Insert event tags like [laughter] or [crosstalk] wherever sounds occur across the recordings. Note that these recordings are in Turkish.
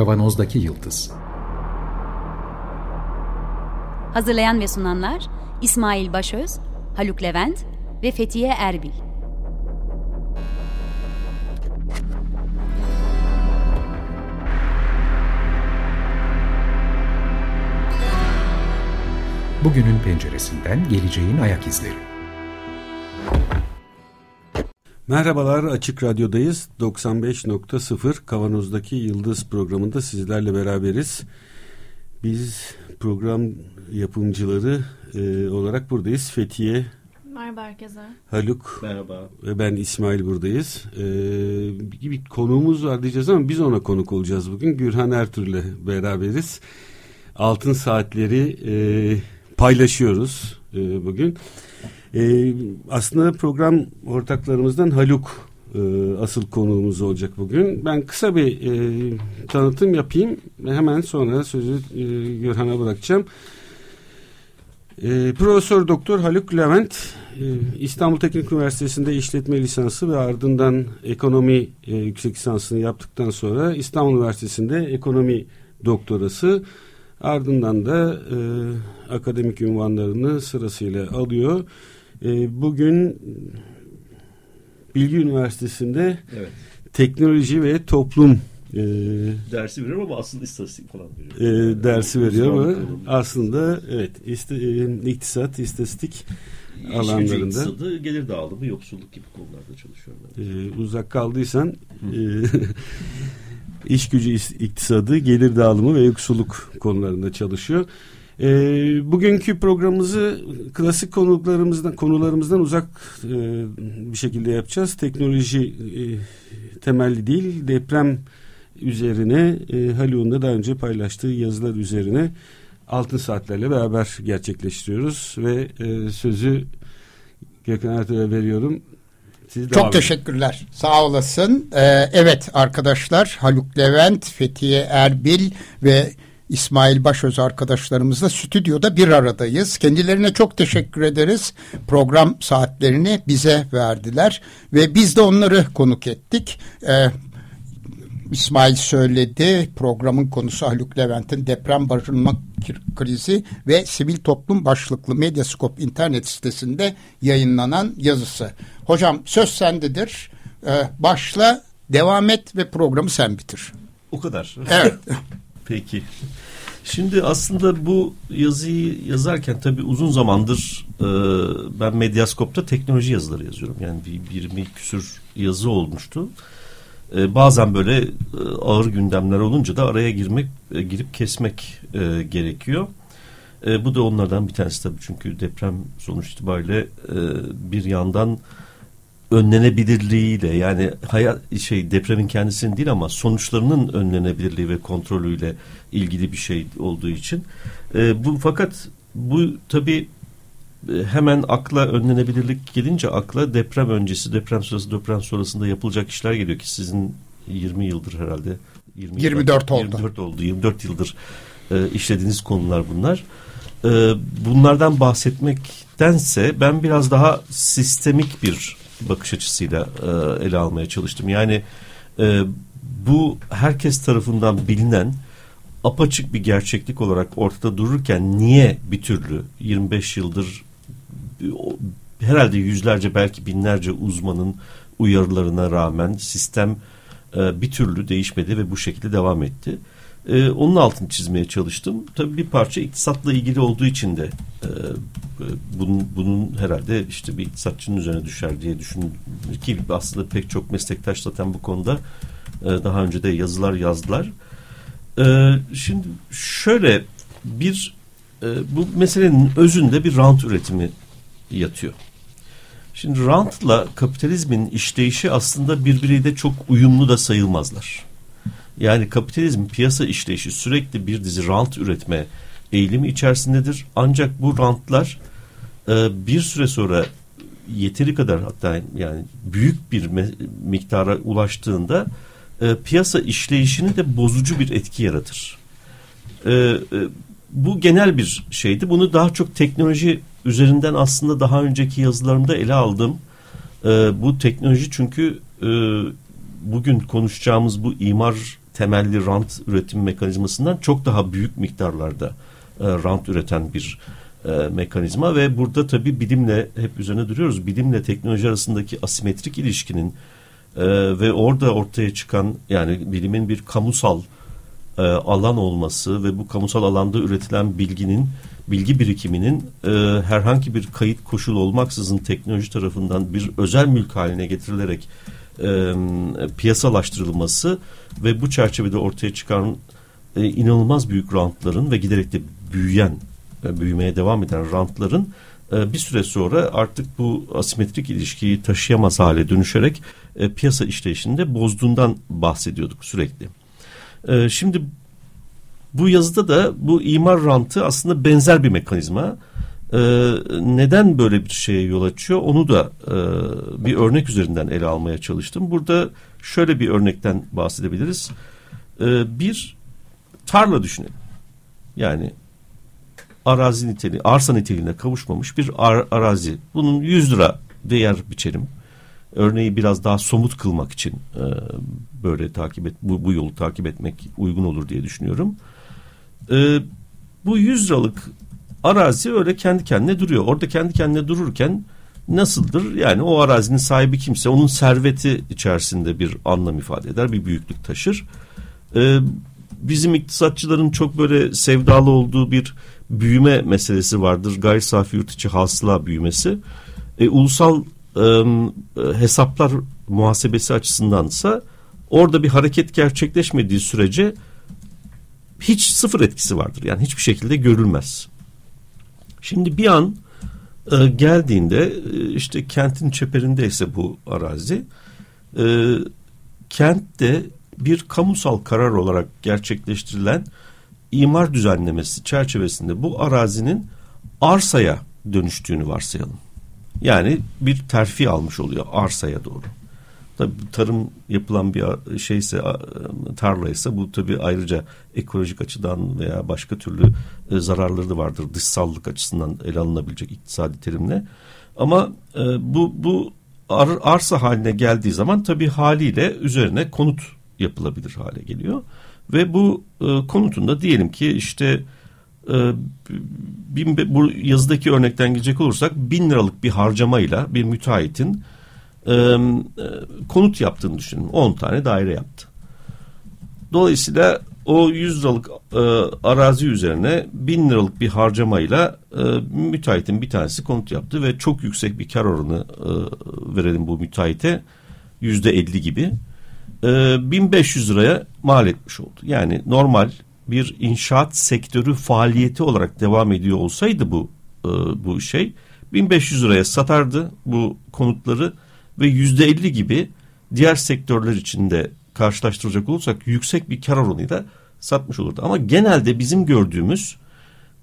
Kavanozdaki Yıldız Hazırlayan ve sunanlar İsmail Başöz, Haluk Levent ve Fethiye Erbil. Bugünün penceresinden geleceğin ayak izleri. Merhabalar Açık Radyo'dayız. 95.0 Kavanoz'daki Yıldız programında sizlerle beraberiz. Biz program yapımcıları e, olarak buradayız. Fethiye, Merhaba herkese. Haluk Merhaba. ve ben İsmail buradayız. E, bir konuğumuz var diyeceğiz ama biz ona konuk olacağız bugün. Gürhan Ertuğrul'le beraberiz. Altın saatleri e, paylaşıyoruz e, bugün. E, aslında program ortaklarımızdan Haluk e, asıl konuğumuz olacak bugün. Ben kısa bir e, tanıtım yapayım. Hemen sonra sözü e, Gürhan'a bırakacağım. E, Profesör Doktor Haluk Levent e, İstanbul Teknik Üniversitesi'nde işletme lisansı ve ardından ekonomi e, yüksek lisansını yaptıktan sonra İstanbul Üniversitesi'nde ekonomi doktorası ardından da e, akademik ünvanlarını sırasıyla alıyor. E, bugün Bilgi Üniversitesi'nde Evet. teknoloji ve toplum e, Dersi veriyor ama aslında istatistik falan veriyor. e, dersi veriyor ama aslında evet iste, e, iktisat, istatistik İş alanlarında iktisadı, gelir dağılımı, yoksulluk gibi konularda çalışıyorum ben. e, uzak kaldıysan e, [laughs] iş gücü is- iktisadı, gelir dağılımı ve yoksulluk konularında çalışıyor. E, bugünkü programımızı klasik konularımızdan konularımızdan uzak e, bir şekilde yapacağız. Teknoloji e, temelli değil, deprem üzerine e, Haluk'un da daha önce paylaştığı yazılar üzerine altın saatlerle beraber gerçekleştiriyoruz ve e, sözü Gökhan Ertuğrul'a veriyorum. Siz Çok edin. teşekkürler. Sağ olasın. Ee, evet arkadaşlar Haluk Levent, Fethiye Erbil ve İsmail Başöz arkadaşlarımızla stüdyoda bir aradayız. Kendilerine çok teşekkür ederiz. Program saatlerini bize verdiler ve biz de onları konuk ettik. Ee, İsmail söyledi. Programın konusu Haluk Levent'in deprem barınma krizi ve sivil toplum başlıklı Medyascope internet sitesinde yayınlanan yazısı. Hocam söz sendedir. Ee, başla, devam et ve programı sen bitir. O kadar. Evet. [laughs] Peki. Şimdi aslında bu yazıyı yazarken tabii uzun zamandır e, ben Medyascope'da teknoloji yazıları yazıyorum. Yani bir 20 küsür yazı olmuştu. E, bazen böyle e, ağır gündemler olunca da araya girmek, e, girip kesmek e, gerekiyor. E, bu da onlardan bir tanesi tabii çünkü deprem sonuç itibariyle e, bir yandan önlenebilirliğiyle yani hayat şey depremin kendisinin değil ama sonuçlarının önlenebilirliği ve kontrolüyle ilgili bir şey olduğu için e, bu fakat bu tabi hemen akla önlenebilirlik gelince akla deprem öncesi deprem sırası deprem sonrasında yapılacak işler geliyor ki sizin 20 yıldır herhalde 20 24 oldu. 24 oldu 24 yıldır e, işlediğiniz konular bunlar e, bunlardan bahsetmektense ben biraz daha sistemik bir bakış açısıyla e, ele almaya çalıştım. Yani e, bu herkes tarafından bilinen apaçık bir gerçeklik olarak ortada dururken niye bir türlü 25 yıldır herhalde yüzlerce belki binlerce uzmanın uyarılarına rağmen sistem e, bir türlü değişmedi ve bu şekilde devam etti. E, onun altını çizmeye çalıştım. Tabii bir parça iktisatla ilgili olduğu için de e, e, bunun, bunun herhalde işte bir iktisatçının üzerine düşer diye düşündüm ki aslında pek çok meslektaş zaten bu konuda e, daha önce de yazılar yazdılar. E, şimdi şöyle bir e, bu meselenin özünde bir rant üretimi yatıyor. Şimdi rantla kapitalizmin işleyişi aslında birbiriyle çok uyumlu da sayılmazlar. Yani kapitalizm piyasa işleyişi sürekli bir dizi rant üretme eğilimi içerisindedir. Ancak bu rantlar e, bir süre sonra yeteri kadar hatta yani büyük bir miktara ulaştığında e, piyasa işleyişini de bozucu bir etki yaratır. E, e, bu genel bir şeydi. Bunu daha çok teknoloji üzerinden aslında daha önceki yazılarımda ele aldım. E, bu teknoloji çünkü e, bugün konuşacağımız bu imar temelli rant üretim mekanizmasından çok daha büyük miktarlarda e, rant üreten bir e, mekanizma ve burada tabii bilimle hep üzerine duruyoruz. Bilimle teknoloji arasındaki asimetrik ilişkinin e, ve orada ortaya çıkan yani bilimin bir kamusal e, alan olması ve bu kamusal alanda üretilen bilginin bilgi birikiminin e, herhangi bir kayıt koşul olmaksızın teknoloji tarafından bir özel mülk haline getirilerek e, piyasalaştırılması ve bu çerçevede ortaya çıkan e, inanılmaz büyük rantların ve giderek de büyüyen, e, büyümeye devam eden rantların e, bir süre sonra artık bu asimetrik ilişkiyi taşıyamaz hale dönüşerek e, piyasa işleyişinde bozduğundan bahsediyorduk sürekli. E, şimdi bu yazıda da bu imar rantı aslında benzer bir mekanizma. Ee, neden böyle bir şeye yol açıyor onu da e, bir örnek üzerinden ele almaya çalıştım. Burada şöyle bir örnekten bahsedebiliriz. Ee, bir tarla düşünelim. Yani arazi niteliği, arsa niteliğine kavuşmamış bir ar arazi. Bunun 100 lira değer biçerim. Örneği biraz daha somut kılmak için e, böyle takip et, bu, bu yolu takip etmek uygun olur diye düşünüyorum. E, bu 100 liralık arazi öyle kendi kendine duruyor. Orada kendi kendine dururken nasıldır? Yani o arazinin sahibi kimse onun serveti içerisinde bir anlam ifade eder, bir büyüklük taşır. Ee, bizim iktisatçıların çok böyle sevdalı olduğu bir büyüme meselesi vardır. Gayri safi yurt içi hasıla büyümesi. Ee, ulusal e, hesaplar muhasebesi açısındansa orada bir hareket gerçekleşmediği sürece hiç sıfır etkisi vardır. Yani hiçbir şekilde görülmez. Şimdi bir an e, geldiğinde e, işte kentin çeperindeyse bu arazi e, kentte bir kamusal karar olarak gerçekleştirilen imar düzenlemesi çerçevesinde bu arazinin arsaya dönüştüğünü varsayalım. Yani bir terfi almış oluyor arsaya doğru. Tabii tarım yapılan bir şeyse tarlaysa bu tabii ayrıca ekolojik açıdan veya başka türlü e, zararları da vardır dışsallık açısından ele alınabilecek iktisadi terimle. Ama e, bu bu ar, arsa haline geldiği zaman tabii haliyle üzerine konut yapılabilir hale geliyor. Ve bu e, konutunda diyelim ki işte e, bin, bu yazıdaki örnekten gidecek olursak bin liralık bir harcamayla bir müteahhitin e, konut yaptığını düşünün. 10 tane daire yaptı. Dolayısıyla o 100 liralık e, arazi üzerine 1000 liralık bir harcamayla e, müteahhitin bir tanesi konut yaptı ve çok yüksek bir kar oranı e, verelim bu müteahhite yüzde 50 gibi e, 1500 liraya mal etmiş oldu. Yani normal bir inşaat sektörü faaliyeti olarak devam ediyor olsaydı bu e, bu şey 1500 liraya satardı bu konutları ve yüzde elli gibi diğer sektörler içinde karşılaştıracak olursak yüksek bir kar oranıyla satmış olurdu. Ama genelde bizim gördüğümüz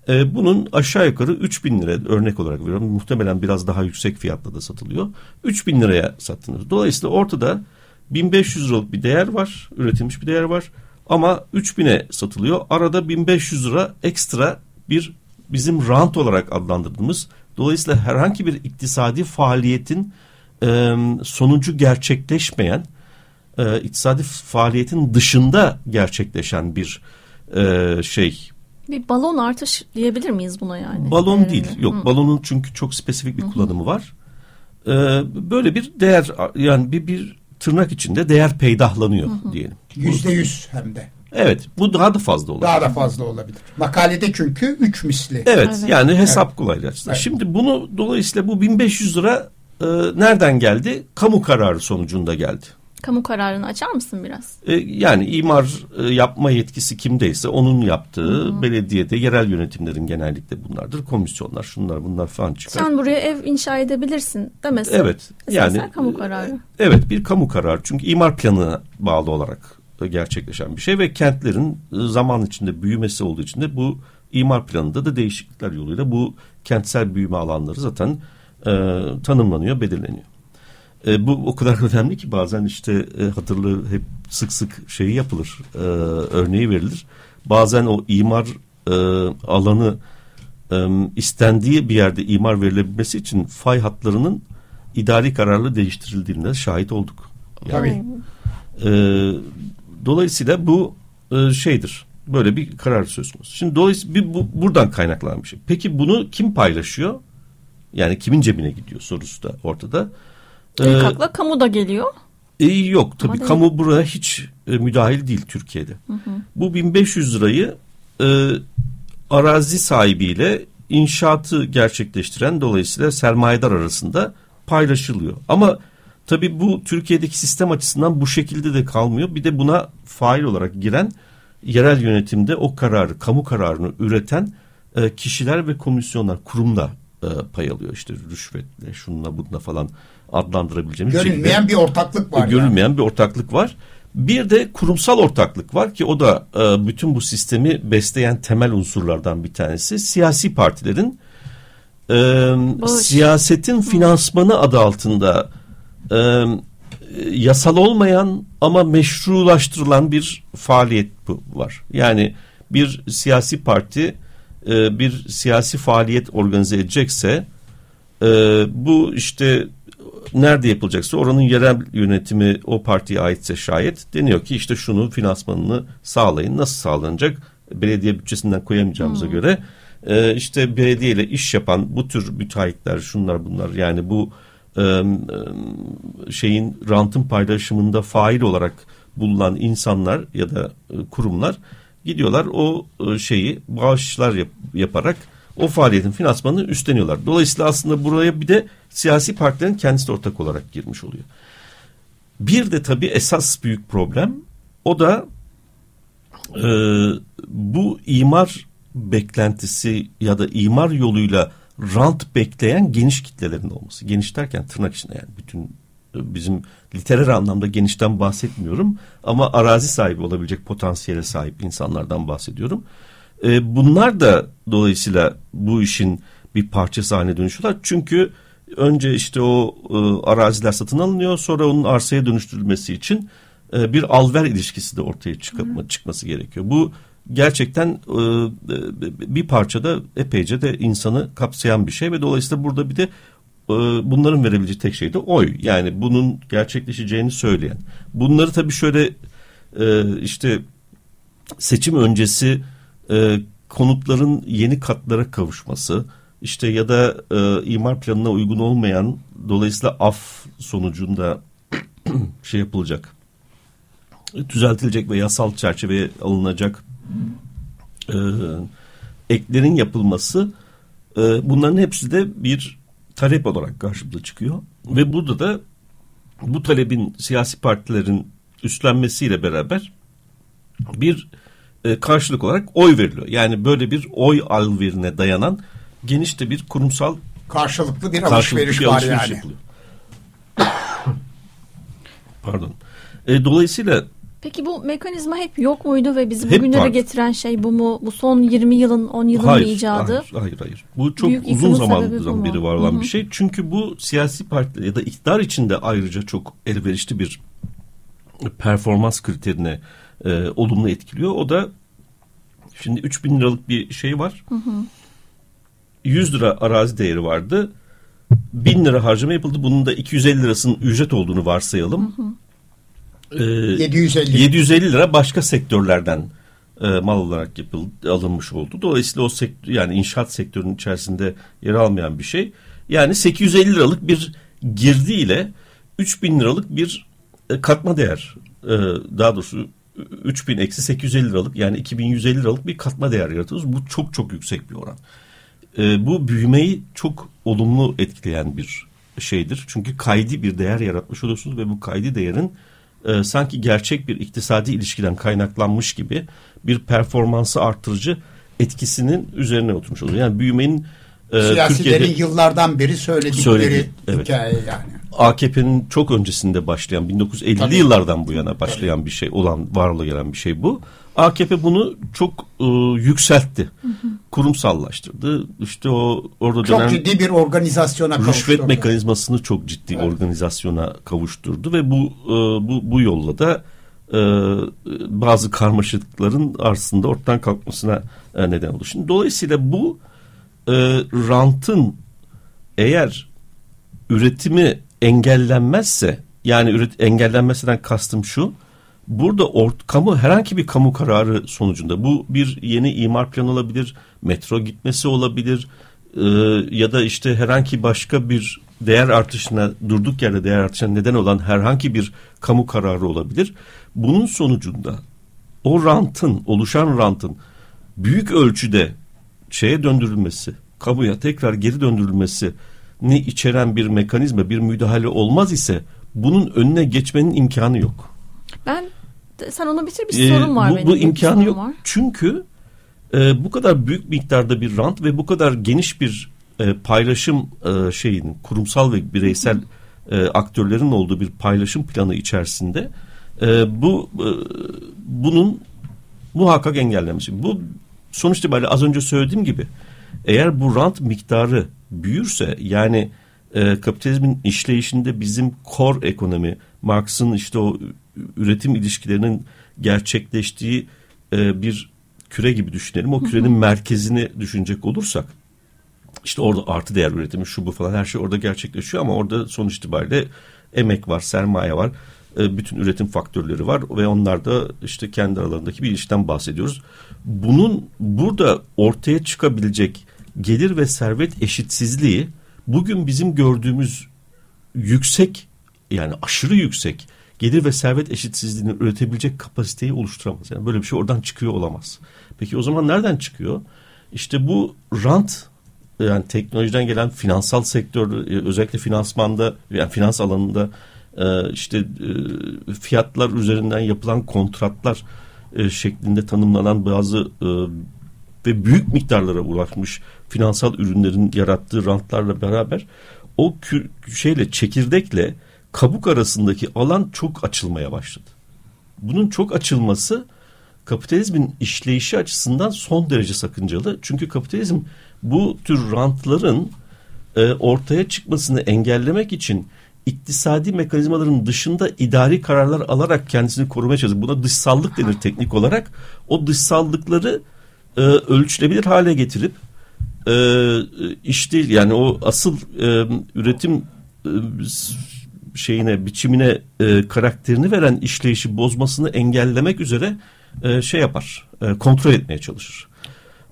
e, bunun aşağı yukarı 3 bin lira örnek olarak veriyorum. Muhtemelen biraz daha yüksek fiyatla da satılıyor. 3 bin liraya sattınız. Dolayısıyla ortada 1500 liralık bir değer var. Üretilmiş bir değer var. Ama 3000'e satılıyor. Arada 1500 lira ekstra bir bizim rant olarak adlandırdığımız dolayısıyla herhangi bir iktisadi faaliyetin e, sonucu gerçekleşmeyen e, iktisadi faaliyetin dışında gerçekleşen bir e, şey. Bir balon artış diyebilir miyiz buna yani? Balon ee, değil. Yok hı. balonun çünkü çok spesifik bir hı. kullanımı var. Ee, böyle bir değer yani bir bir tırnak içinde değer peydahlanıyor hı hı. diyelim. Yüzde yüz hem de. Evet bu daha da fazla olabilir. Daha da fazla olabilir. Makalede çünkü üç misli. Evet, evet. yani hesap evet. kolaylaştı. Evet. Şimdi bunu dolayısıyla bu 1500 lira e, nereden geldi? Kamu kararı sonucunda geldi. Kamu kararını açar mısın biraz? E, yani imar e, yapma yetkisi kimdeyse onun yaptığı Hı-hı. belediyede yerel yönetimlerin genellikle bunlardır. Komisyonlar şunlar bunlar falan çıkar. Sen buraya ev inşa edebilirsin demesin. Evet. Yani kamu kararı. E, evet bir kamu kararı. Çünkü imar planına bağlı olarak gerçekleşen bir şey ve kentlerin e, zaman içinde büyümesi olduğu için de bu imar planında da değişiklikler yoluyla bu kentsel büyüme alanları zaten e, tanımlanıyor, belirleniyor. E, bu o kadar [laughs] önemli ki bazen işte e, hatırlı hep sık sık şeyi yapılır, e, örneği verilir. Bazen o imar e, alanı e, istendiği bir yerde imar verilebilmesi için fay hatlarının idari kararlı değiştirildiğine şahit olduk. Yani, Tabii. E, dolayısıyla bu e, şeydir. Böyle bir karar söz konusu. Şimdi dolayısıyla bir, bu, buradan kaynaklanan bir şey. Peki bunu kim paylaşıyor? Yani kimin cebine gidiyor sorusu da ortada. Ee, akla kamu da geliyor. E, yok tabii Ama kamu buraya hiç e, müdahil değil Türkiye'de. Hı hı. Bu 1500 lirayı e, arazi sahibiyle inşaatı gerçekleştiren dolayısıyla sermayedar arasında paylaşılıyor. Ama tabii bu Türkiye'deki sistem açısından bu şekilde de kalmıyor. Bir de buna fail olarak giren yerel yönetimde o kararı, kamu kararını üreten e, kişiler ve komisyonlar, kurumda e, pay alıyor. İşte rüşvetle, şununla bununla falan adlandırabileceğimiz. Görünmeyen şekilde, bir ortaklık var. Görünmeyen yani. bir ortaklık var. Bir de kurumsal ortaklık var ki o da e, bütün bu sistemi besleyen temel unsurlardan bir tanesi. Siyasi partilerin e, siyasetin finansmanı adı altında e, yasal olmayan ama meşrulaştırılan bir faaliyet bu var. Yani bir siyasi parti e, bir siyasi faaliyet organize edecekse e, bu işte nerede yapılacaksa oranın yerel yönetimi o partiye aitse şayet deniyor ki işte şunu finansmanını sağlayın. Nasıl sağlanacak? Belediye bütçesinden koyamayacağımıza hmm. göre e, işte belediye ile iş yapan bu tür müteahhitler şunlar bunlar yani bu e, şeyin rantın paylaşımında fail olarak bulunan insanlar ya da kurumlar gidiyorlar o e, şeyi bağışlar yap, yaparak o faaliyetin finansmanını üstleniyorlar. Dolayısıyla aslında buraya bir de siyasi partilerin kendisi de ortak olarak girmiş oluyor. Bir de tabii esas büyük problem o da e, bu imar beklentisi ya da imar yoluyla rant bekleyen geniş kitlelerin olması. Geniş derken tırnak içinde yani bütün bizim literer anlamda genişten bahsetmiyorum ama arazi sahibi olabilecek potansiyele sahip insanlardan bahsediyorum. E, bunlar da dolayısıyla bu işin bir parçası haline dönüşüyorlar. Çünkü önce işte o e, araziler satın alınıyor sonra onun arsaya dönüştürülmesi için e, bir alver ilişkisi de ortaya çıkma, çıkması gerekiyor. Bu gerçekten e, bir parçada epeyce de insanı kapsayan bir şey ve dolayısıyla burada bir de e, bunların verebileceği tek şey de oy. Yani bunun gerçekleşeceğini söyleyen. Bunları tabii şöyle e, işte seçim öncesi e, konutların yeni katlara kavuşması işte ya da e, imar planına uygun olmayan dolayısıyla af sonucunda [clears throat] şey yapılacak düzeltilecek ve yasal çerçeveye alınacak e, eklerin yapılması e, bunların hepsi de bir talep olarak karşımıza çıkıyor ve burada da bu talebin siyasi partilerin üstlenmesiyle beraber bir e, karşılık olarak oy veriliyor. Yani böyle bir oy alverine dayanan geniş de bir kurumsal karşılıklı bir alışveriş, bir alışveriş var yani. Yapılıyor. [coughs] Pardon. E, dolayısıyla Peki bu mekanizma hep yok muydu ve bizi bugünlere vardı. getiren şey bu mu? Bu son 20 yılın 10 yılın hayır, icadı? Hayır, hayır, hayır. Bu çok Büyük uzun zamandan beri var olan Hı-hı. bir şey. Çünkü bu siyasi partiler ya da iktidar içinde ayrıca çok elverişli bir performans kriterine e, olumlu etkiliyor. O da şimdi 3000 liralık bir şey var. Hı hı. 100 lira arazi değeri vardı. 1000 lira harcama yapıldı. Bunun da 250 lirasının ücret olduğunu varsayalım. Hı hı. Ee, 750. 750 lira başka sektörlerden e, mal olarak yapıldı, alınmış oldu. Dolayısıyla o sektör yani inşaat sektörünün içerisinde yer almayan bir şey. Yani 850 liralık bir girdiyle 3000 liralık bir e, katma değer e, daha doğrusu 3000 eksi 850 liralık yani 2150 liralık bir katma değer yaratıyoruz. Bu çok çok yüksek bir oran. E, bu büyümeyi çok olumlu etkileyen bir şeydir. Çünkü kaydi bir değer yaratmış oluyorsunuz ve bu kaydi değerin e, sanki gerçek bir iktisadi ilişkiden kaynaklanmış gibi bir performansı arttırıcı etkisinin üzerine oturmuş oluyor. Yani büyümenin e, Siyasilerin yıllardan beri söyledikleri söyledi, evet. hikaye yani. AKP'nin çok öncesinde başlayan 1950'li Tabii. yıllardan bu yana başlayan Tabii. bir şey olan var gelen bir şey bu. AKP bunu çok e, yükseltti. Hı hı. Kurumsallaştırdı. İşte o orada çok dönen ciddi bir organizasyona rüşvet kavuşturdu. mekanizmasını çok ciddi evet. organizasyona kavuşturdu ve bu e, bu bu yolla da e, bazı karmaşıklıkların aslında ortadan kalkmasına e, neden oldu. Şimdi dolayısıyla bu e, rantın eğer üretimi engellenmezse yani üret, engellenmesinden kastım şu burada ort, kamu herhangi bir kamu kararı sonucunda bu bir yeni imar planı olabilir, metro gitmesi olabilir e, ya da işte herhangi başka bir değer artışına durduk yerde değer artışına neden olan herhangi bir kamu kararı olabilir. Bunun sonucunda o rantın oluşan rantın büyük ölçüde şeye döndürülmesi, kamuya tekrar geri döndürülmesi ne içeren bir mekanizma, bir müdahale olmaz ise bunun önüne geçmenin imkanı yok. Ben sen onu bitir bir ee, sorun var bu, benim. Bu imkanı yok. Var. Çünkü e, bu kadar büyük miktarda bir rant ve bu kadar geniş bir e, paylaşım e, şeyin kurumsal ve bireysel e, aktörlerin olduğu bir paylaşım planı içerisinde e, bu e, bunun muhakkak engellenmesi. Bu sonuç itibariyle az önce söylediğim gibi eğer bu rant miktarı büyürse yani e, kapitalizmin işleyişinde bizim kor ekonomi Marx'ın işte o üretim ilişkilerinin gerçekleştiği e, bir küre gibi düşünelim. O kürenin merkezini düşünecek olursak işte orada artı değer üretimi şu bu falan her şey orada gerçekleşiyor ama orada sonuç itibariyle emek var, sermaye var. E, bütün üretim faktörleri var ve onlar da işte kendi aralarındaki bir ilişkiden bahsediyoruz. Bunun burada ortaya çıkabilecek gelir ve servet eşitsizliği bugün bizim gördüğümüz yüksek yani aşırı yüksek gelir ve servet eşitsizliğini üretebilecek kapasiteyi oluşturamaz. Yani böyle bir şey oradan çıkıyor olamaz. Peki o zaman nereden çıkıyor? İşte bu rant yani teknolojiden gelen finansal sektör özellikle finansmanda yani finans alanında e, işte e, fiyatlar üzerinden yapılan kontratlar e, şeklinde tanımlanan bazı ve büyük miktarlara ulaşmış finansal ürünlerin yarattığı rantlarla beraber o şeyle çekirdekle kabuk arasındaki alan çok açılmaya başladı. Bunun çok açılması kapitalizmin işleyişi açısından son derece sakıncalı. Çünkü kapitalizm bu tür rantların e, ortaya çıkmasını engellemek için iktisadi mekanizmaların dışında idari kararlar alarak kendisini korumaya çalışıyor. Buna dışsallık denir teknik olarak. O dışsallıkları e, ölçülebilir hale getirip e, işte yani o asıl e, üretim e, şeyine biçimine e, karakterini veren işleyişi bozmasını engellemek üzere e, şey yapar e, kontrol etmeye çalışır.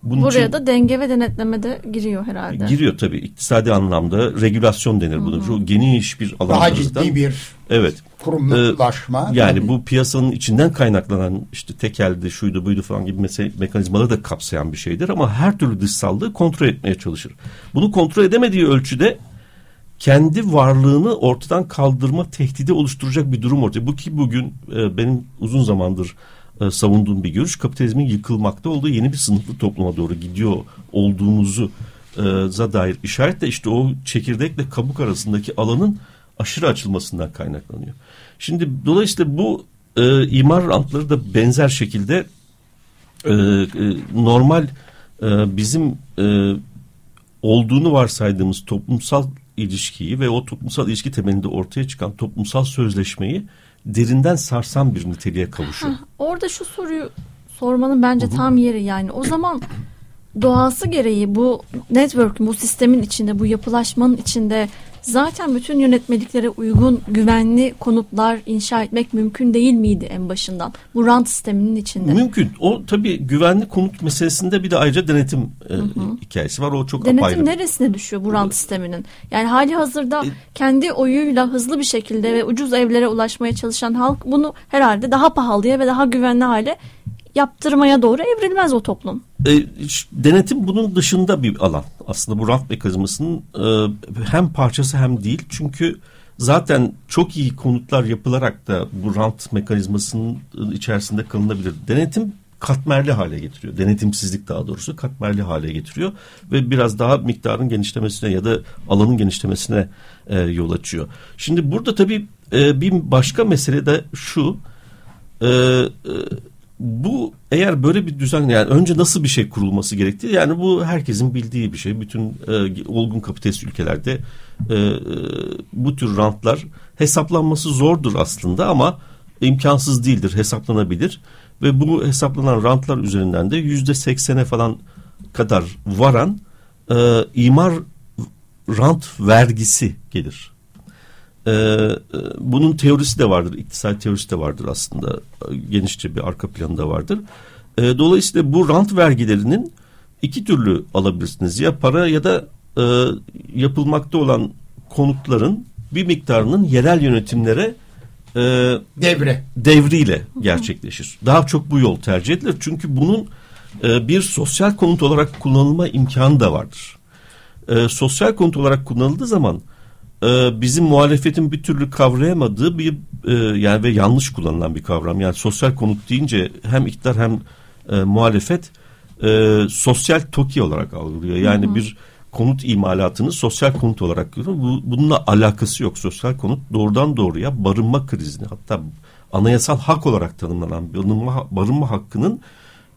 Bunun Buraya için, da denge ve denetleme de giriyor herhalde. Giriyor tabii. iktisadi anlamda regülasyon denir bunun. Çok geniş bir alan. Daha ciddi bir evet. kurumlaşma. Ee, yani bu piyasanın içinden kaynaklanan işte tekeldi, şuydu, buydu falan gibi me- mekanizmaları da kapsayan bir şeydir. Ama her türlü dışsallığı kontrol etmeye çalışır. Bunu kontrol edemediği ölçüde kendi varlığını ortadan kaldırma tehdidi oluşturacak bir durum ortaya. Bu ki bugün e, benim uzun zamandır e, savunduğum bir görüş kapitalizmin yıkılmakta olduğu yeni bir sınıflı topluma doğru gidiyor olduğumuzu e, za dair işaret de işte o çekirdekle kabuk arasındaki alanın aşırı açılmasından kaynaklanıyor. Şimdi dolayısıyla bu e, imar rantları da benzer şekilde e, e, normal e, bizim e, olduğunu varsaydığımız toplumsal ilişkiyi ve o toplumsal ilişki temelinde ortaya çıkan toplumsal sözleşmeyi derinden sarsan bir niteliğe kavuşuyor. Heh, orada şu soruyu sormanın bence Hı-hı. tam yeri yani. O zaman doğası gereği bu network, bu sistemin içinde, bu yapılaşmanın içinde zaten bütün yönetmeliklere uygun güvenli konutlar inşa etmek mümkün değil miydi en başından? Bu rant sisteminin içinde. Mümkün. O tabii güvenli konut meselesinde bir de ayrıca denetim e, hikayesi var. O çok denetim apayrı. Denetim neresine düşüyor bu rant sisteminin? Yani hali hazırda e, kendi oyuyla hızlı bir şekilde ve ucuz evlere ulaşmaya çalışan halk bunu herhalde daha pahalıya ve daha güvenli hale yaptırmaya doğru evrilmez o toplum. E, denetim bunun dışında bir alan. Aslında bu rant mekanizmasının e, hem parçası hem değil. Çünkü zaten çok iyi konutlar yapılarak da bu rant mekanizmasının içerisinde kalınabilir. Denetim katmerli hale getiriyor. Denetimsizlik daha doğrusu katmerli hale getiriyor ve biraz daha miktarın genişlemesine ya da alanın genişlemesine e, yol açıyor. Şimdi burada tabii e, bir başka mesele de şu. E, e, bu eğer böyle bir düzen yani önce nasıl bir şey kurulması gerektiği yani bu herkesin bildiği bir şey. Bütün e, olgun kapitalist ülkelerde e, e, bu tür rantlar hesaplanması zordur aslında ama imkansız değildir hesaplanabilir ve bu hesaplanan rantlar üzerinden de yüzde seksene falan kadar varan e, imar rant vergisi gelir. E, bunun teorisi de vardır, iktisat teorisi de vardır aslında. Genişçe bir arka planı da vardır. E, dolayısıyla bu rant vergilerinin iki türlü alabilirsiniz. Ya para ya da e, yapılmakta olan konutların bir miktarının yerel yönetimlere e, devre devriyle gerçekleşir. Daha çok bu yol tercih edilir. Çünkü bunun e, bir sosyal konut olarak kullanılma imkanı da vardır. E, sosyal konut olarak kullanıldığı zaman e, bizim muhalefetin bir türlü kavrayamadığı bir e, yani ve yanlış kullanılan bir kavram. Yani sosyal konut deyince hem iktidar hem e, muhalefet e, sosyal TOKİ olarak algılıyor. Yani hı hı. bir konut imalatını sosyal konut olarak görüyor. Bu, bununla alakası yok. Sosyal konut doğrudan doğruya barınma krizini hatta anayasal hak olarak tanımlanan barınma, barınma hakkının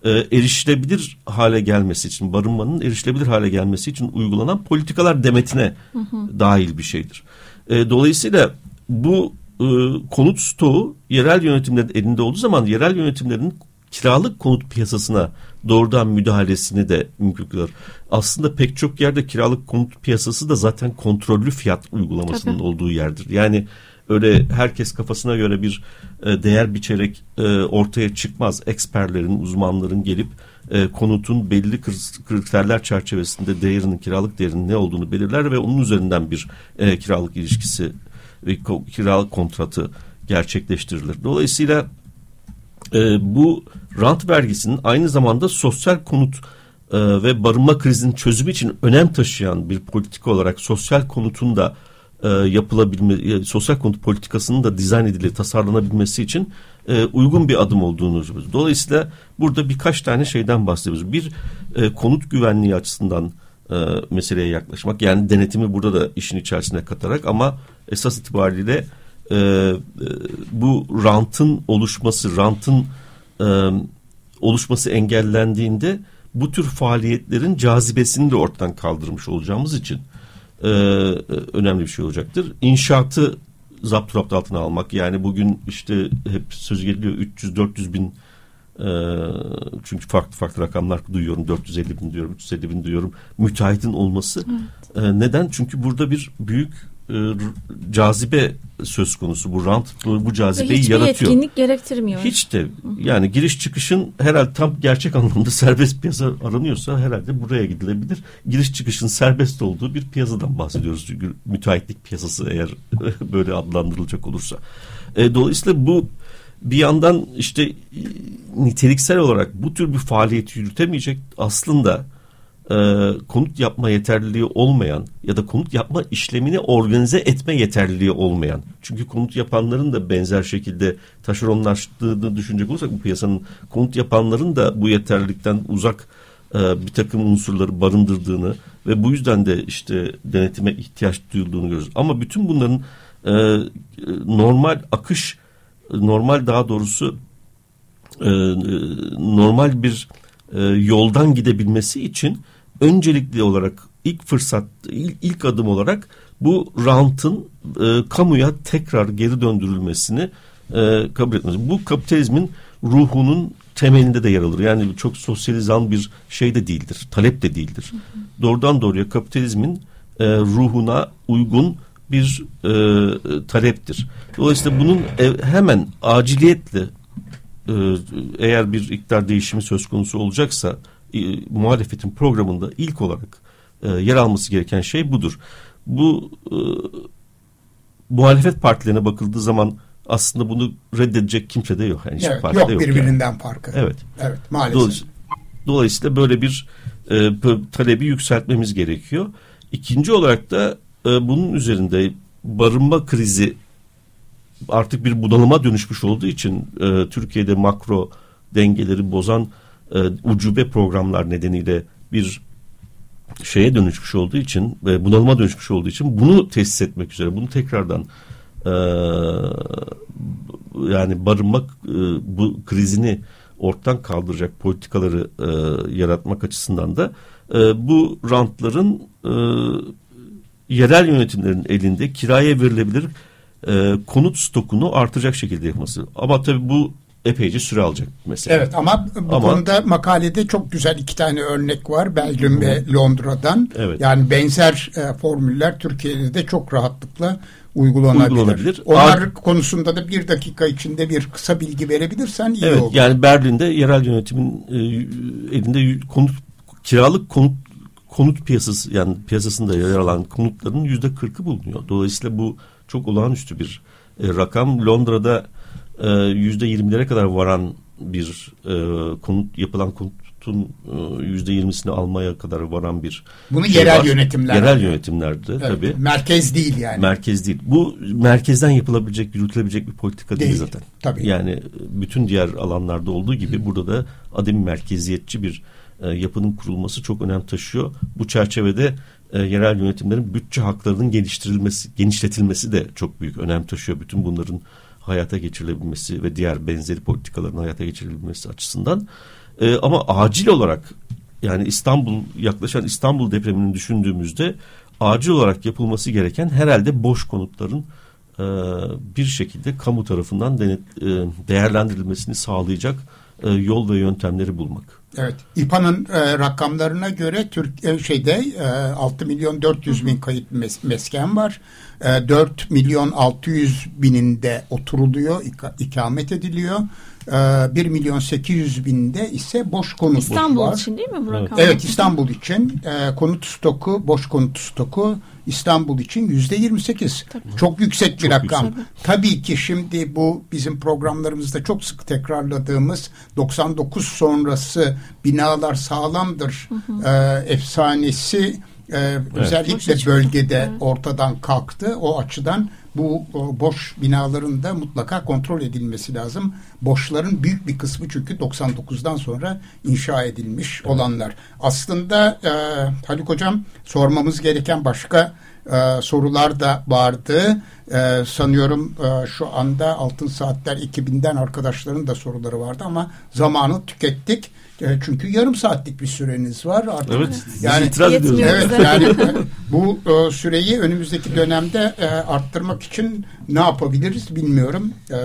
e, erişilebilir hale gelmesi için, barınmanın erişilebilir hale gelmesi için uygulanan politikalar demetine hı hı. dahil bir şeydir. E, dolayısıyla bu e, konut stoğu yerel yönetimlerin elinde olduğu zaman yerel yönetimlerin kiralık konut piyasasına doğrudan müdahalesini de mümkün kılar. Aslında pek çok yerde kiralık konut piyasası da zaten kontrollü fiyat uygulamasının Tabii. olduğu yerdir. Yani öyle herkes kafasına göre bir e, değer biçerek e, ortaya çıkmaz. Eksperlerin, uzmanların gelip e, konutun belli kriterler çerçevesinde değerinin, kiralık değerinin ne olduğunu belirler ve onun üzerinden bir e, kiralık ilişkisi ve kiralık kontratı gerçekleştirilir. Dolayısıyla e, bu rant vergisinin aynı zamanda sosyal konut e, ve barınma krizinin çözümü için önem taşıyan bir politika olarak sosyal konutun da e, yapılabilme, e, sosyal konut politikasının da dizayn edilip tasarlanabilmesi için e, uygun bir adım olduğunu düşünüyoruz. Dolayısıyla burada birkaç tane şeyden bahsediyoruz. Bir e, konut güvenliği açısından e, meseleye yaklaşmak. Yani denetimi burada da işin içerisine katarak ama esas itibariyle e, e, bu rantın oluşması, rantın e, oluşması engellendiğinde bu tür faaliyetlerin cazibesini de ortadan kaldırmış olacağımız için e, önemli bir şey olacaktır. İnşaatı zapt rapt altına almak yani bugün işte hep söz geliyor 300-400 bin e, çünkü farklı farklı rakamlar duyuyorum 450 bin diyorum 350 bin diyorum müteahhitin olması evet. e, neden çünkü burada bir büyük e, cazibe söz konusu. Bu rant bu, bu cazibeyi Hiçbir yaratıyor. Hiçbir yetkinlik gerektirmiyor. Hiç de yani giriş çıkışın herhalde tam gerçek anlamda [laughs] serbest piyasa aranıyorsa herhalde buraya gidilebilir. Giriş çıkışın serbest olduğu bir piyasadan bahsediyoruz. Çünkü müteahhitlik piyasası eğer [laughs] böyle adlandırılacak olursa. E, dolayısıyla bu bir yandan işte niteliksel olarak bu tür bir faaliyet yürütemeyecek aslında e, konut yapma yeterliliği olmayan ya da konut yapma işlemini organize etme yeterliliği olmayan. Çünkü konut yapanların da benzer şekilde taşeronlaştığını düşünecek olursak bu piyasanın konut yapanların da bu yeterlilikten uzak e, bir takım unsurları barındırdığını ve bu yüzden de işte denetime ihtiyaç duyulduğunu görüyoruz. Ama bütün bunların e, normal akış, normal daha doğrusu e, normal bir e, yoldan gidebilmesi için öncelikli olarak ilk fırsat, ilk, ilk adım olarak bu rantın e, kamuya tekrar geri döndürülmesini e, kabul etmesi. Bu kapitalizmin ruhunun temelinde de yer alır. Yani çok sosyalizan bir şey de değildir, talep de değildir. Hı hı. Doğrudan doğruya kapitalizmin e, ruhuna uygun bir e, taleptir. Dolayısıyla bunun e, hemen aciliyetle e, eğer bir iktidar değişimi söz konusu olacaksa e, muhalefetin programında ilk olarak e, yer alması gereken şey budur. Bu e, muhalefet partilerine bakıldığı zaman aslında bunu reddedecek kimse de yok. Yani evet, yok, yok birbirinden yani. farkı. Evet. Evet maalesef. Dolayısıyla, dolayısıyla böyle bir e, talebi yükseltmemiz gerekiyor. İkinci olarak da e, bunun üzerinde barınma krizi artık bir bunalıma dönüşmüş olduğu için e, Türkiye'de makro dengeleri bozan e, ucube programlar nedeniyle bir şeye dönüşmüş olduğu için ve bunalıma dönüşmüş olduğu için bunu tesis etmek üzere bunu tekrardan e, yani barınmak e, bu krizini ortadan kaldıracak politikaları e, yaratmak açısından da e, bu rantların e, yerel yönetimlerin elinde kiraya verilebilir e, konut stokunu artacak şekilde yapması. Ama tabii bu epeyce süre alacak mesela. Evet ama bu ama, konuda makalede çok güzel iki tane örnek var. Belgium ve Londra'dan. Evet. Yani benzer e, formüller Türkiye'de de çok rahatlıkla uygulanabilir. uygulanabilir. Onlar Ar- konusunda da bir dakika içinde bir kısa bilgi verebilirsen iyi Evet olur. yani Berlin'de yerel yönetimin e, elinde konut kiralık konut konut piyasası yani piyasasında yer alan konutların yüzde kırkı bulunuyor. Dolayısıyla bu çok olağanüstü bir e, rakam. Londra'da yüzde yirmilere kadar varan bir e, konut yapılan konutun e, yüzde yirmisini almaya kadar varan bir Bunu şey yerel var. yönetimler. Yerel yönetimlerde Evet, tabii. Merkez değil yani. Merkez değil. Bu merkezden yapılabilecek, yürütülebilecek bir politika değil, Değil, zaten. tabii. Yani bütün diğer alanlarda olduğu gibi burada da ademi merkeziyetçi bir e, yapının kurulması çok önem taşıyor. Bu çerçevede e, yerel yönetimlerin bütçe haklarının geliştirilmesi, genişletilmesi de çok büyük önem taşıyor. Bütün bunların hayata geçirilebilmesi ve diğer benzeri politikaların hayata geçirilebilmesi açısından. E, ama acil olarak yani İstanbul yaklaşan İstanbul depremini düşündüğümüzde acil olarak yapılması gereken herhalde boş konutların e, bir şekilde kamu tarafından denet, e, değerlendirilmesini sağlayacak e, yol ve yöntemleri bulmak. Evet. İPA'nın e, rakamlarına göre Türk e, şeyde e, 6 milyon 400 bin kayıt mes- mesken var. E, 4 milyon 600 bininde oturuluyor, ika- ikamet ediliyor. E, 1 milyon 800 binde ise boş konut İstanbul var. için değil mi bu Evet. rakam? Evet İstanbul için e, konut stoku, boş konut stoku İstanbul için yüzde 28. Çok yüksek bir Çok rakam. yüksek. Tabii ki şimdi bu bizim programlarımızda çok sık tekrarladığımız 99 sonrası binalar sağlamdır e, efsanesi e, özellikle Boşa çıktı. bölgede Evet. ortadan kalktı. O açıdan bu boş binaların da mutlaka kontrol edilmesi lazım. Boşların büyük bir kısmı çünkü 99'dan sonra inşa edilmiş olanlar. Aslında e, Haluk Hocam sormamız gereken başka e, sorular da vardı. E, sanıyorum e, şu anda Altın Saatler ekibinden arkadaşların da soruları vardı ama zamanı tükettik. E, çünkü yarım saatlik bir süreniz var. Artık Evet. Yani itiraz ediyoruz. Evet yani bu e, süreyi önümüzdeki dönemde e, arttırmak için ne yapabiliriz bilmiyorum. E,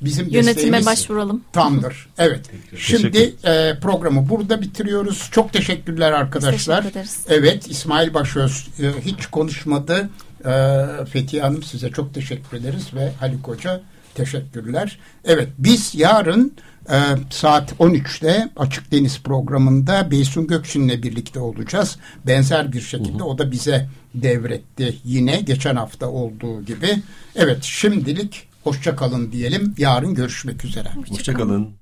bizim Yönetime başvuralım. tamdır. Evet. Şimdi e, programı burada bitiriyoruz. Çok teşekkürler arkadaşlar. Teşekkür ederiz. Evet İsmail Başöz e, hiç konuşmadı. E, Fethiye Hanım size çok teşekkür ederiz ve Haluk Hoca teşekkürler. Evet biz yarın e, saat 13'te Açık Deniz programında Beysun Gökçin'le birlikte olacağız. Benzer bir şekilde o da bize devretti yine geçen hafta olduğu gibi. Evet şimdilik hoşça kalın diyelim. Yarın görüşmek üzere. Hoşçakalın.